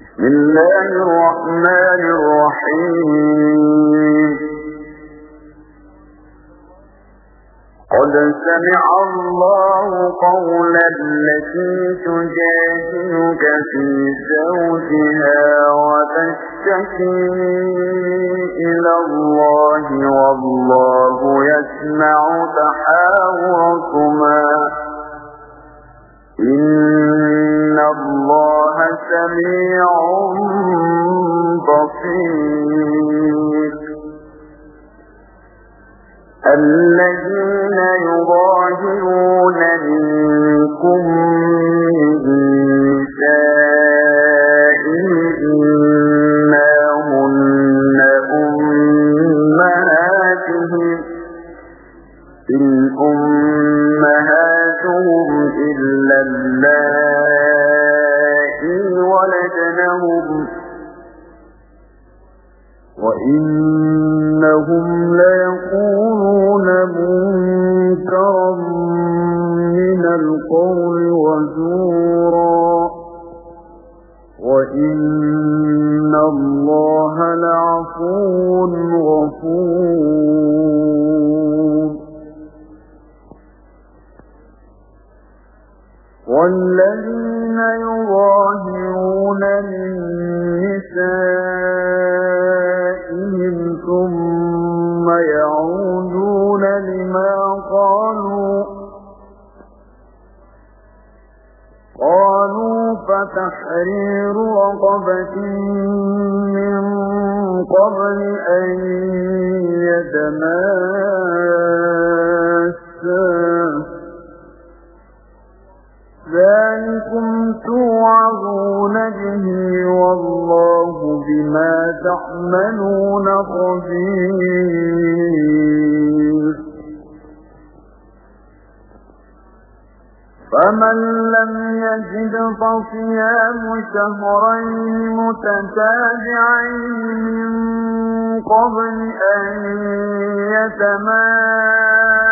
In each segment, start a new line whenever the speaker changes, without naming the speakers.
بسم الله الرحمن الرحيم قد سمع الله قول التي تجادلك في زوجها وتشتكي إلى الله والله يسمع تحاوركما. إن سميع بصير. الذين يظاهرون منكم ولدنهم وإنهم والذين يظاهرون من نسائهم ثم يعودون لما قالوا قالوا فتحرير رقبة من قبل أن يتماسا ذلكم توعظون به والله بما تعملون خبير. فمن لم يجد فصيام شهرين متتابعين من قبل أن يتماسا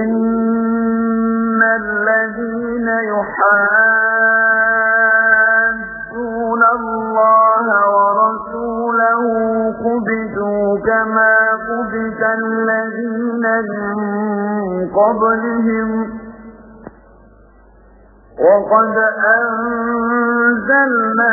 إن الذين يحادون الله ورسوله قبتوا كما قبت الذين من قبلهم وقد أنزلنا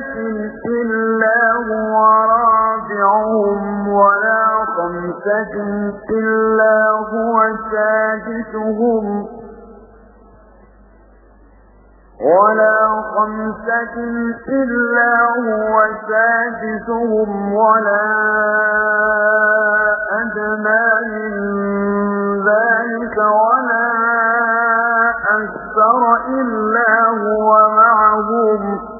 ثلاثة إلا هو رابعهم ولا خمسة إلا هو سادسهم ولا خمسة إلا هو سادسهم ولا أدنى من ذلك ولا أكثر إلا هو معهم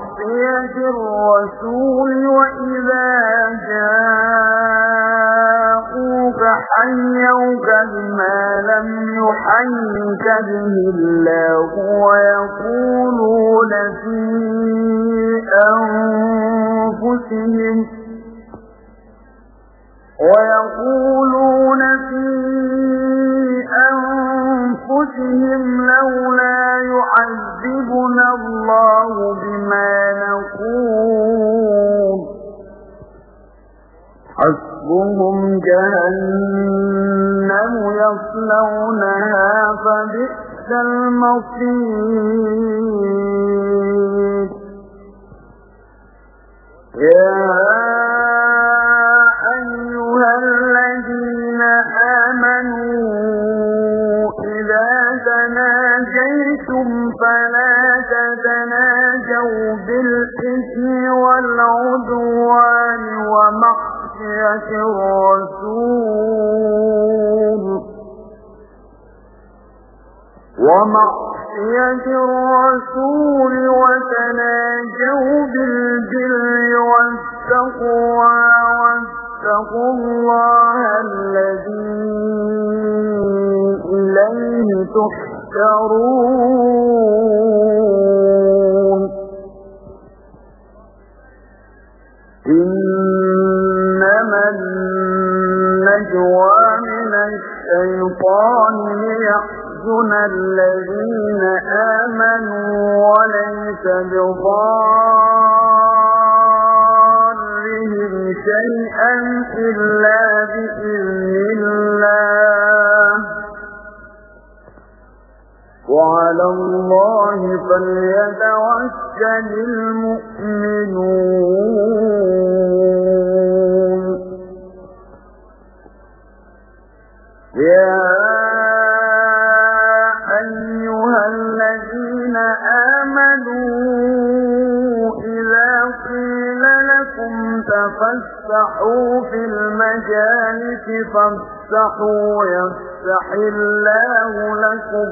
الرسول وإذا جاءوك حيوك بما لم يحيك به الله ويقولون في أنفسهم ويقولون في أنفسهم لولا يعذبنا الله بما نقول. حسبهم جهنم يصلونها فبئس المصير. يا تناجيتم فلا تتناجوا بالإثم والعدوان ومعصية الرسول. ومعصية الرسول وتناجوا بالبر والتقوى واتقوا الله الذي إليه تحشرون وعلى الله فليتوكل المؤمنون. يا أيها الذين آمنوا إذا قيل لكم تفسحوا في المجالس فافسحوا يفسح الله لكم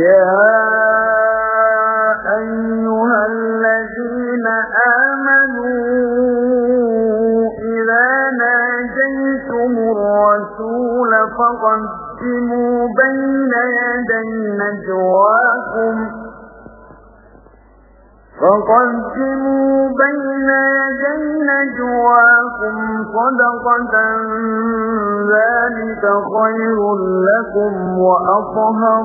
يا أيها الذين آمنوا إذا ناجيتم الرسول فقدموا بين يدي نجواكم فقدموا بين يدي نجواكم صدقة ذلك خير لكم وأطهر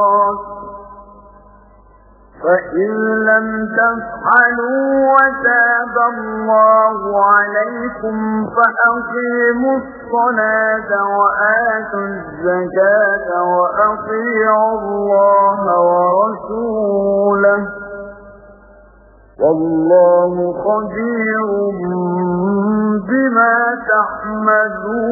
فإن لم تفعلوا وتاب الله عليكم فأقيموا الصلاة وآتوا الزكاة وأطيعوا الله ورسوله. والله خبير بما تحمدون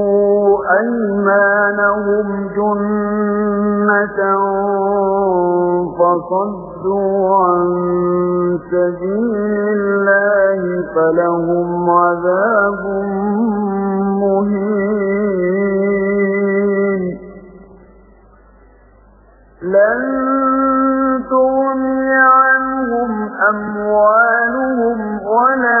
أيمانهم جنة فصدوا عن سبيل الله فلهم عذاب مهين. لن تغني عنهم أموالهم ولا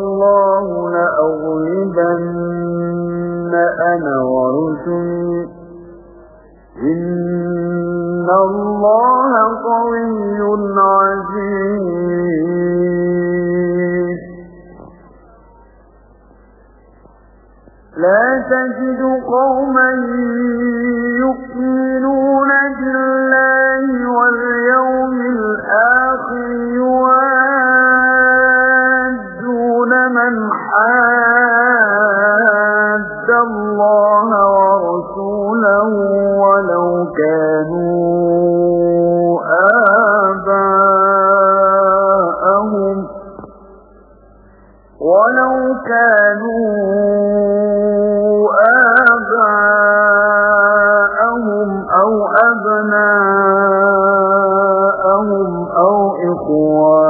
الله لأغلبن أنا ورسلي. إن الله قوي عزيز. لا تجد قوما يؤمنون من حاد الله ورسوله ولو كانوا آباءهم ولو كانوا آباءهم أو أبناءهم أو إخوانهم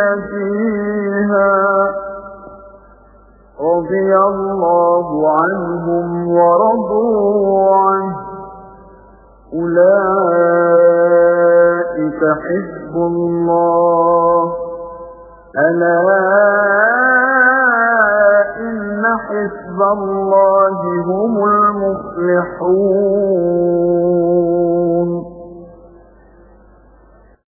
من